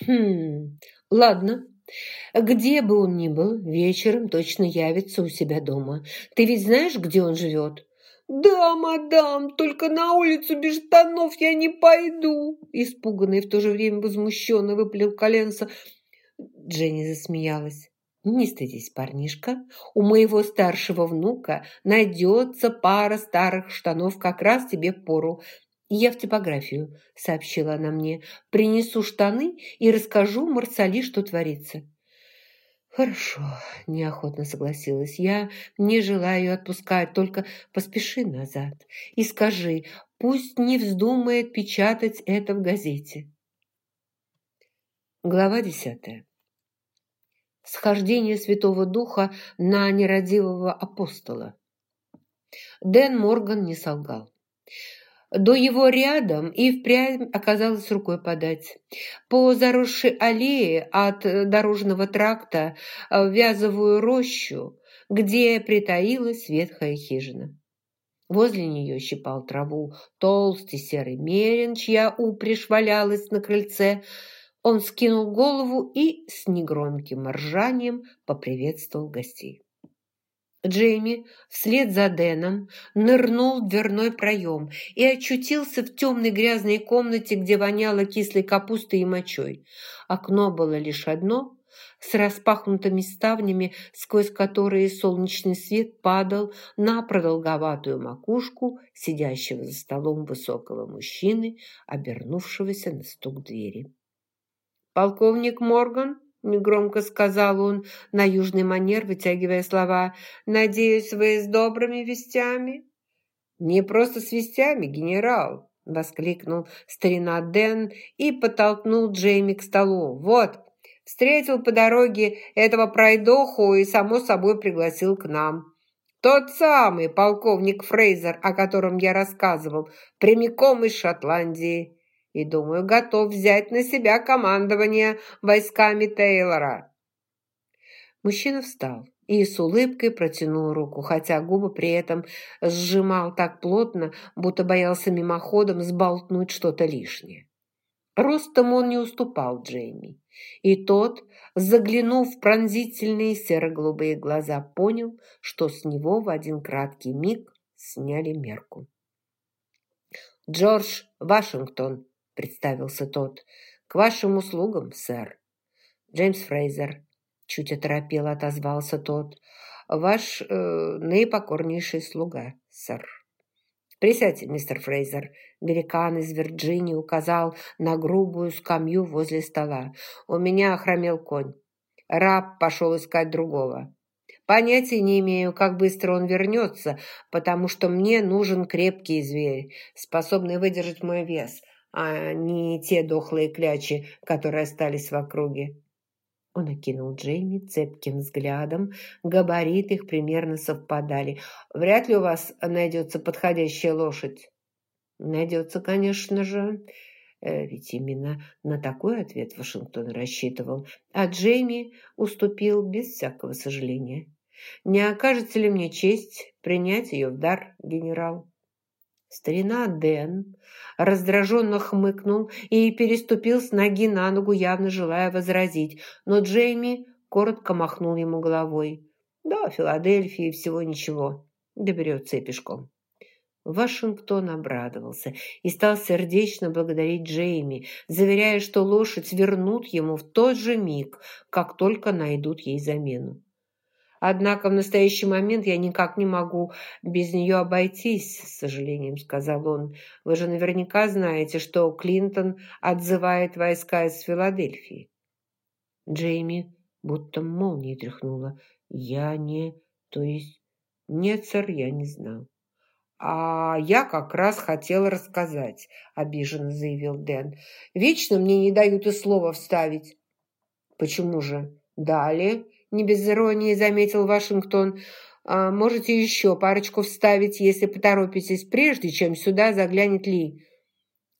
«Хм, ладно. Где бы он ни был, вечером точно явится у себя дома. Ты ведь знаешь, где он живет?» «Да, мадам, только на улицу без штанов я не пойду!» Испуганно и в то же время возмущенно выплел коленца. Дженни засмеялась. «Не стыдись, парнишка, у моего старшего внука найдется пара старых штанов как раз тебе в пору. Я в типографию», — сообщила она мне. «Принесу штаны и расскажу Марсали, что творится». «Хорошо», – неохотно согласилась я, не желаю отпускать, только поспеши назад и скажи, пусть не вздумает печатать это в газете. Глава десятая. Схождение Святого Духа на нерадивого апостола. Дэн Морган не солгал. До его рядом и впрямь оказалось рукой подать. По заросшей аллее от дорожного тракта в вязовую рощу, где притаилась ветхая хижина. Возле нее щипал траву толстый серый мерин, чья упряжь валялась на крыльце. Он скинул голову и с негромким ржанием поприветствовал гостей. Джейми вслед за Дэном нырнул в дверной проем и очутился в темной грязной комнате, где воняло кислой капустой и мочой. Окно было лишь одно, с распахнутыми ставнями, сквозь которые солнечный свет падал на продолговатую макушку сидящего за столом высокого мужчины, обернувшегося на стук двери. «Полковник Морган?» Негромко сказал он на южный манер, вытягивая слова. «Надеюсь, вы с добрыми вестями?» «Не просто с вестями, генерал!» Воскликнул старина Дэн и подтолкнул Джейми к столу. «Вот, встретил по дороге этого пройдоху и, само собой, пригласил к нам. Тот самый полковник Фрейзер, о котором я рассказывал, прямиком из Шотландии и, думаю, готов взять на себя командование войсками Тейлора». Мужчина встал и с улыбкой протянул руку, хотя губы при этом сжимал так плотно, будто боялся мимоходом сболтнуть что-то лишнее. Ростом он не уступал Джейми, и тот, заглянув в пронзительные серо-голубые глаза, понял, что с него в один краткий миг сняли мерку. «Джордж Вашингтон», – представился тот. «К вашим услугам, сэр». «Джеймс Фрейзер», – чуть оторопело отозвался тот. «Ваш э, наипокорнейший слуга, сэр». «Присядьте, мистер Фрейзер». Великан из Вирджинии указал на грубую скамью возле стола. «У меня охромел конь. Раб пошел искать другого. Понятия не имею, как быстро он вернется, потому что мне нужен крепкий зверь, способный выдержать мой вес а не те дохлые клячи, которые остались в округе. Он окинул Джейми цепким взглядом. Габариты их примерно совпадали. «Вряд ли у вас найдется подходящая лошадь?» «Найдется, конечно же». Э, ведь именно на такой ответ Вашингтон рассчитывал. А Джейми уступил без всякого сожаления. «Не окажется ли мне честь принять ее в дар, генерал?» Старина Дэн раздраженно хмыкнул и переступил с ноги на ногу, явно желая возразить, но Джейми коротко махнул ему головой. «Да, Филадельфии всего ничего, доберется и пешком». Вашингтон обрадовался и стал сердечно благодарить Джейми, заверяя, что лошадь вернут ему в тот же миг, как только найдут ей замену. Однако в настоящий момент я никак не могу без нее обойтись, с сожалением сказал он. Вы же наверняка знаете, что Клинтон отзывает войска из Филадельфии. Джейми будто молнией тряхнула. Я не... То есть... Нет, сэр, я не знал. «А я как раз хотел рассказать», – обиженно заявил Дэн. «Вечно мне не дают и слова вставить». «Почему же?» «Далее не без иронии заметил Вашингтон. А можете еще парочку вставить, если поторопитесь, прежде чем сюда заглянет Ли.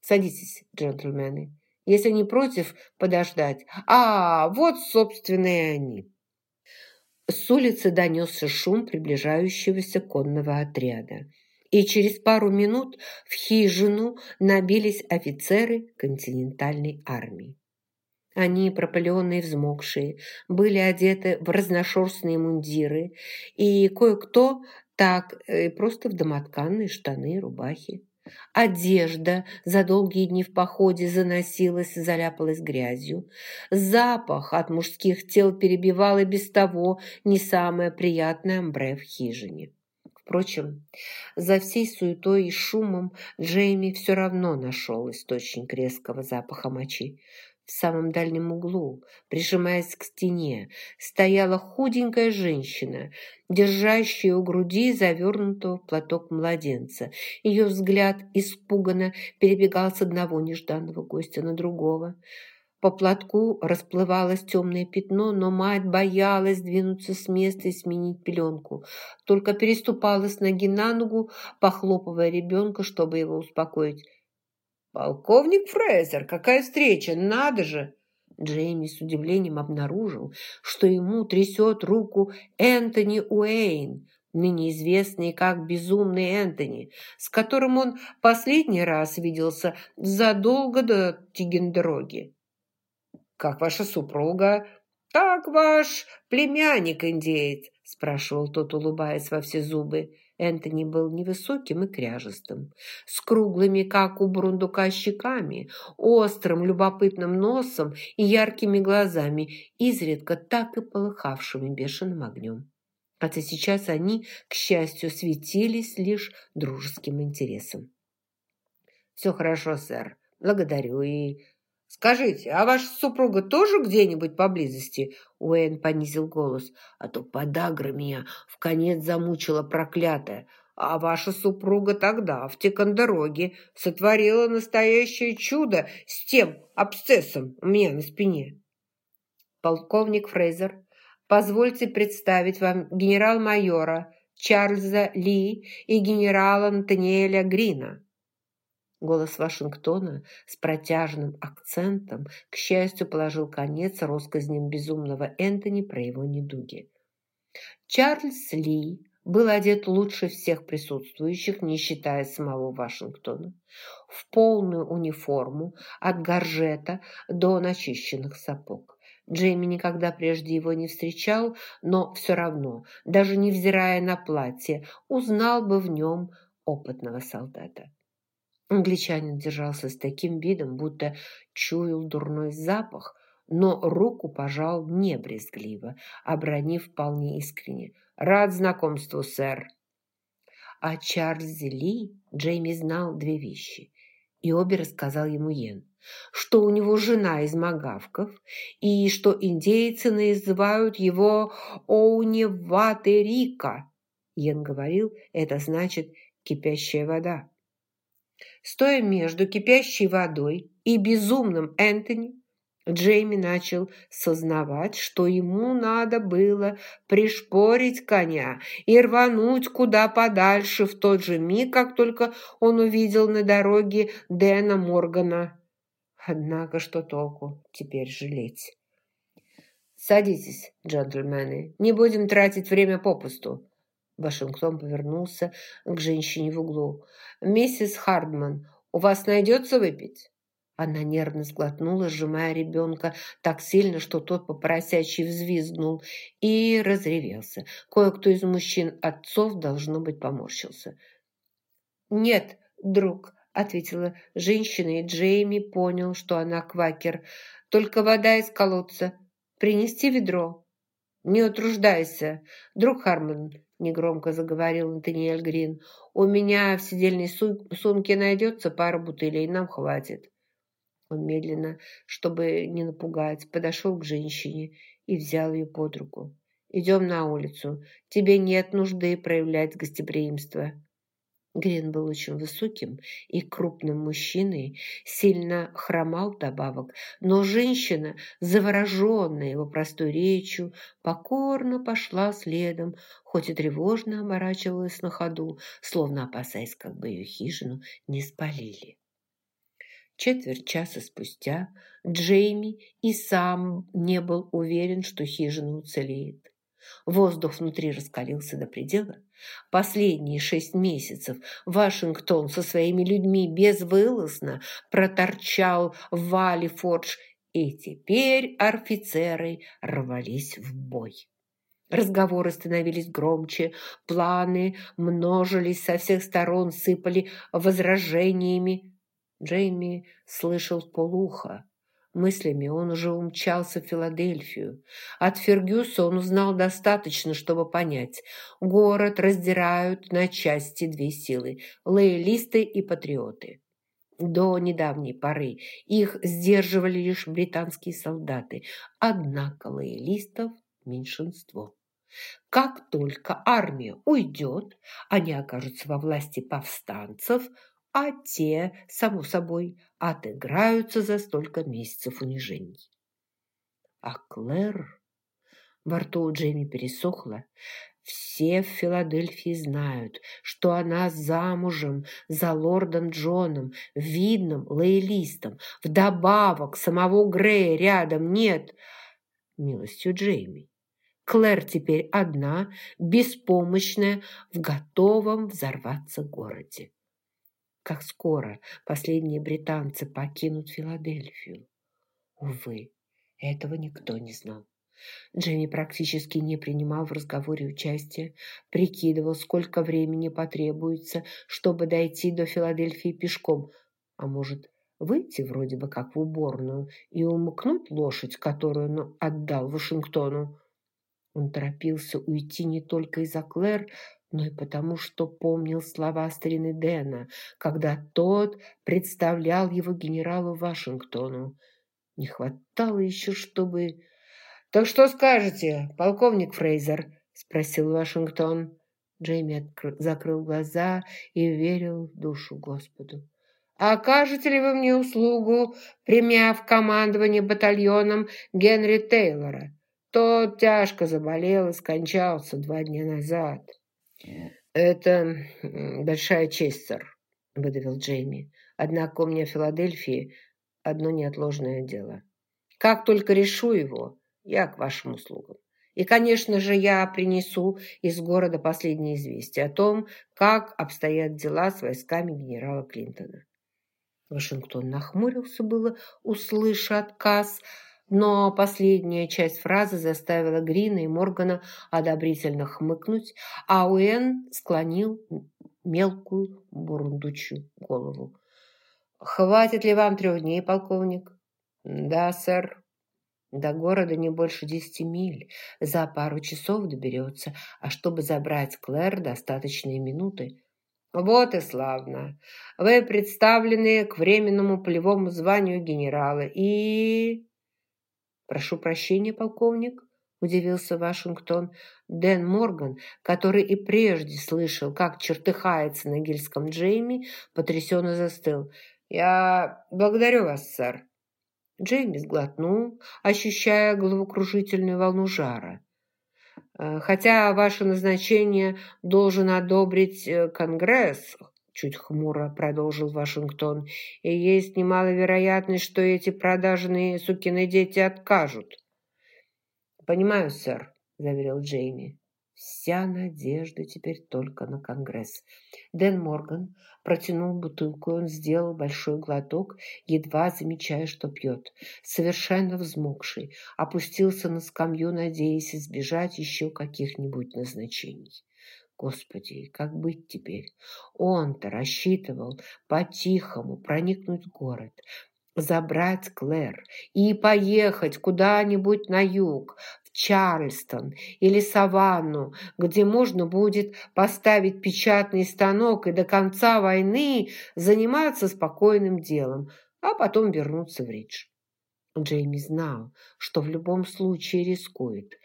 Садитесь, джентльмены. Если не против, подождать. А, вот, собственно, и они. С улицы донесся шум приближающегося конного отряда. И через пару минут в хижину набились офицеры континентальной армии. Они, пропыленные взмокшие, были одеты в разношерстные мундиры, и кое-кто так и просто в домотканные штаны и рубахи. Одежда за долгие дни в походе заносилась и заляпалась грязью. Запах от мужских тел перебивал и без того не самое приятное амбре в хижине. Впрочем, за всей суетой и шумом Джейми все равно нашел источник резкого запаха мочи. В самом дальнем углу, прижимаясь к стене, стояла худенькая женщина, держащая у груди завернутого платок младенца. Ее взгляд испуганно перебегал с одного нежданного гостя на другого. По платку расплывалось темное пятно, но мать боялась двинуться с места и сменить пеленку. Только переступала с ноги на ногу, похлопывая ребенка, чтобы его успокоить. «Полковник Фрейзер, какая встреча! Надо же!» Джейми с удивлением обнаружил, что ему трясет руку Энтони Уэйн, ныне известный как Безумный Энтони, с которым он последний раз виделся задолго до Тигендероги. «Как ваша супруга?» «Как ваш племянник-индеец?» – спрашивал тот, улыбаясь во все зубы. Энтони был невысоким и кряжестым, с круглыми, как у бурундука, щеками, острым, любопытным носом и яркими глазами, изредка так и полыхавшими бешеным огнем. Хотя сейчас они, к счастью, светились лишь дружеским интересом. «Все хорошо, сэр. Благодарю и «Скажите, а ваша супруга тоже где-нибудь поблизости?» Уэйн понизил голос. «А то подагра меня в конец замучила проклятая. А ваша супруга тогда в Тикандероге сотворила настоящее чудо с тем абсцессом у меня на спине». «Полковник Фрейзер, позвольте представить вам генерал-майора Чарльза Ли и генерала Натаниэля Грина». Голос Вашингтона с протяжным акцентом, к счастью, положил конец россказням безумного Энтони про его недуги. Чарльз Ли был одет лучше всех присутствующих, не считая самого Вашингтона, в полную униформу от горжета до начищенных сапог. Джейми никогда прежде его не встречал, но все равно, даже невзирая на платье, узнал бы в нем опытного солдата. Англичанин держался с таким видом, будто чуял дурной запах, но руку пожал не брезгливо, обронив вполне искренне. «Рад знакомству, сэр!» О Чарльзе Ли Джейми знал две вещи, и обе рассказал ему Йен. Что у него жена из Магавков, и что индейцы называют его Оуневатерика. Йен говорил, это значит «кипящая вода». Стоя между кипящей водой и безумным Энтони, Джейми начал сознавать, что ему надо было пришпорить коня и рвануть куда подальше в тот же миг, как только он увидел на дороге Дэна Моргана. Однако что толку теперь жалеть? «Садитесь, джентльмены, не будем тратить время попусту. Вашингтон повернулся к женщине в углу. «Миссис Хардман, у вас найдется выпить?» Она нервно сглотнула, сжимая ребенка так сильно, что тот по поросячьи взвизгнул и разревелся. Кое-кто из мужчин-отцов, должно быть, поморщился. «Нет, друг», — ответила женщина, и Джейми понял, что она квакер. «Только вода из колодца. Принести ведро». «Не утруждайся, друг Харман, негромко заговорил Натаниэль Грин. «У меня в сидельной сумке найдется пара бутылей, нам хватит». Он медленно, чтобы не напугать, подошел к женщине и взял ее под руку. «Идем на улицу. Тебе нет нужды проявлять гостеприимство». Грин был очень высоким и крупным мужчиной, сильно хромал добавок, но женщина, завороженная его простой речью, покорно пошла следом, хоть и тревожно оборачивалась на ходу, словно опасаясь, как бы ее хижину не спалили. Четверть часа спустя Джейми и сам не был уверен, что хижина уцелеет. Воздух внутри раскалился до предела. Последние шесть месяцев Вашингтон со своими людьми безвылазно проторчал в Валли Фордж И теперь офицеры рвались в бой. Разговоры становились громче, планы множились со всех сторон, сыпали возражениями. Джейми слышал полуха. Мыслями он уже умчался в Филадельфию. От Фергюса он узнал достаточно, чтобы понять. Город раздирают на части две силы – лоялисты и патриоты. До недавней поры их сдерживали лишь британские солдаты, однако лоялистов – меньшинство. Как только армия уйдет, они окажутся во власти повстанцев – а те, само собой, отыграются за столько месяцев унижений. А Клэр... Во рту у Джейми пересохло. Все в Филадельфии знают, что она замужем за лордом Джоном, видным лоялистом. Вдобавок самого Грея рядом нет. Милостью Джейми. Клэр теперь одна, беспомощная, в готовом взорваться городе как скоро последние британцы покинут Филадельфию. Увы, этого никто не знал. Дженни практически не принимал в разговоре участия, прикидывал, сколько времени потребуется, чтобы дойти до Филадельфии пешком, а может, выйти вроде бы как в уборную и умыкнуть лошадь, которую он отдал Вашингтону. Он торопился уйти не только из-за Клэр, но и потому, что помнил слова старины Дэна, когда тот представлял его генералу Вашингтону. Не хватало еще, чтобы... «Так что скажете, полковник Фрейзер?» – спросил Вашингтон. Джейми закрыл глаза и верил в душу Господу. «Окажете ли вы мне услугу, примяв командование батальоном Генри Тейлора? Тот тяжко заболел и скончался два дня назад». «Это большая честь, сэр», – выдавил Джейми. «Однако у меня в Филадельфии одно неотложное дело. Как только решу его, я к вашим услугам. И, конечно же, я принесу из города последние известия о том, как обстоят дела с войсками генерала Клинтона». Вашингтон нахмурился было, услыша отказ – но последняя часть фразы заставила Грина и Моргана одобрительно хмыкнуть, а Уэн склонил мелкую бурундучью голову. «Хватит ли вам трех дней, полковник?» «Да, сэр». До города не больше десяти миль. За пару часов доберется, а чтобы забрать Клэр, достаточные минуты. Вот и славно. Вы представлены к временному полевому званию генерала и... «Прошу прощения, полковник», – удивился Вашингтон. Дэн Морган, который и прежде слышал, как чертыхается на гильском Джейми, потрясенно застыл. «Я благодарю вас, сэр». Джейми сглотнул, ощущая головокружительную волну жара. «Э, «Хотя ваше назначение должен одобрить э, Конгресс, чуть хмуро продолжил Вашингтон, и есть немалая вероятность, что эти продажные сукины дети откажут. Понимаю, сэр, заверил Джейми. Вся надежда теперь только на Конгресс. Дэн Морган протянул бутылку, он сделал большой глоток, едва замечая, что пьет. Совершенно взмокший, опустился на скамью, надеясь избежать еще каких-нибудь назначений. Господи, как быть теперь? Он-то рассчитывал по-тихому проникнуть в город, забрать Клэр и поехать куда-нибудь на юг, в Чарльстон или Саванну, где можно будет поставить печатный станок и до конца войны заниматься спокойным делом, а потом вернуться в Ридж. Джейми знал, что в любом случае рискует –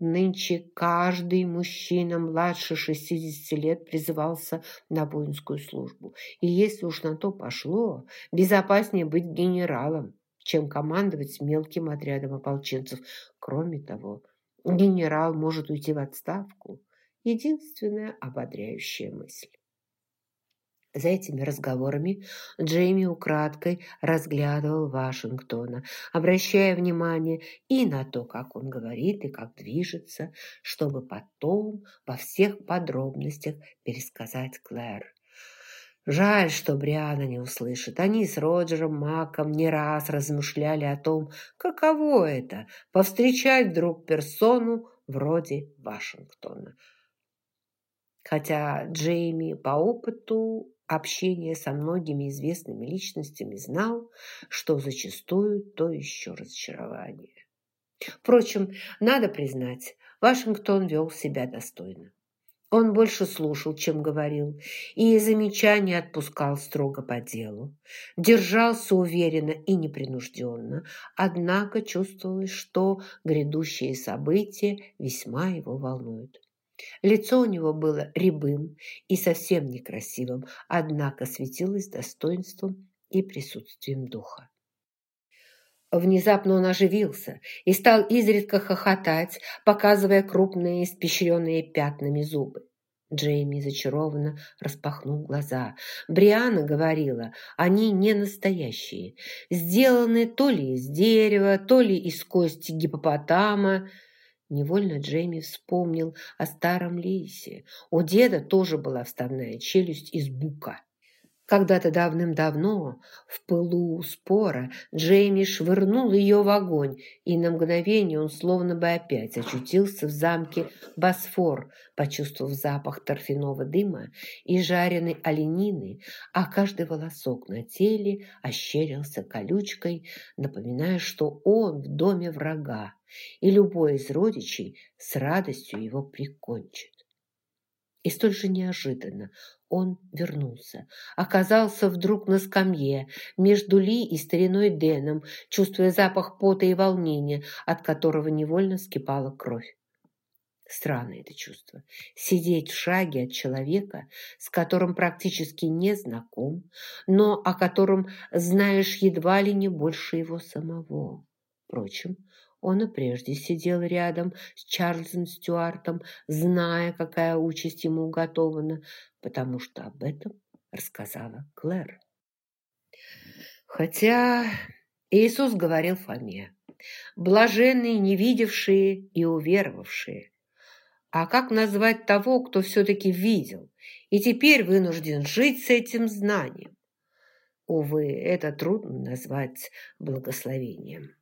Нынче каждый мужчина младше 60 лет призывался на воинскую службу. И если уж на то пошло, безопаснее быть генералом, чем командовать мелким отрядом ополченцев. Кроме того, генерал может уйти в отставку. Единственная ободряющая мысль. За этими разговорами Джейми украдкой разглядывал Вашингтона, обращая внимание и на то, как он говорит и как движется, чтобы потом во всех подробностях пересказать Клэр. Жаль, что Бриана не услышит. Они с Роджером Маком не раз размышляли о том, каково это – повстречать вдруг персону вроде Вашингтона. Хотя Джейми по опыту общения со многими известными личностями знал, что зачастую то еще разочарование. Впрочем, надо признать, Вашингтон вел себя достойно. Он больше слушал, чем говорил, и замечания отпускал строго по делу. Держался уверенно и непринужденно, однако чувствовалось, что грядущие события весьма его волнуют. Лицо у него было рябым и совсем некрасивым, однако светилось достоинством и присутствием духа. Внезапно он оживился и стал изредка хохотать, показывая крупные, испещренные пятнами зубы. Джейми зачарованно распахнул глаза. Бриана говорила, они не настоящие, сделаны то ли из дерева, то ли из кости гипопотама. Невольно Джейми вспомнил о старом лисе. У деда тоже была вставная челюсть из бука. Когда-то давным-давно, в пылу спора, Джейми швырнул ее в огонь, и на мгновение он словно бы опять очутился в замке Босфор, почувствовав запах торфяного дыма и жареной оленины, а каждый волосок на теле ощерился колючкой, напоминая, что он в доме врага, и любой из родичей с радостью его прикончит. И столь же неожиданно он вернулся. Оказался вдруг на скамье между Ли и стариной Дэном, чувствуя запах пота и волнения, от которого невольно скипала кровь. Странное это чувство. Сидеть в шаге от человека, с которым практически не знаком, но о котором знаешь едва ли не больше его самого. Впрочем, он и прежде сидел рядом с Чарльзом Стюартом, зная, какая участь ему уготована, потому что об этом рассказала Клэр. Хотя Иисус говорил Фоме, блаженные, не видевшие и уверовавшие. А как назвать того, кто все-таки видел и теперь вынужден жить с этим знанием? Увы, это трудно назвать благословением.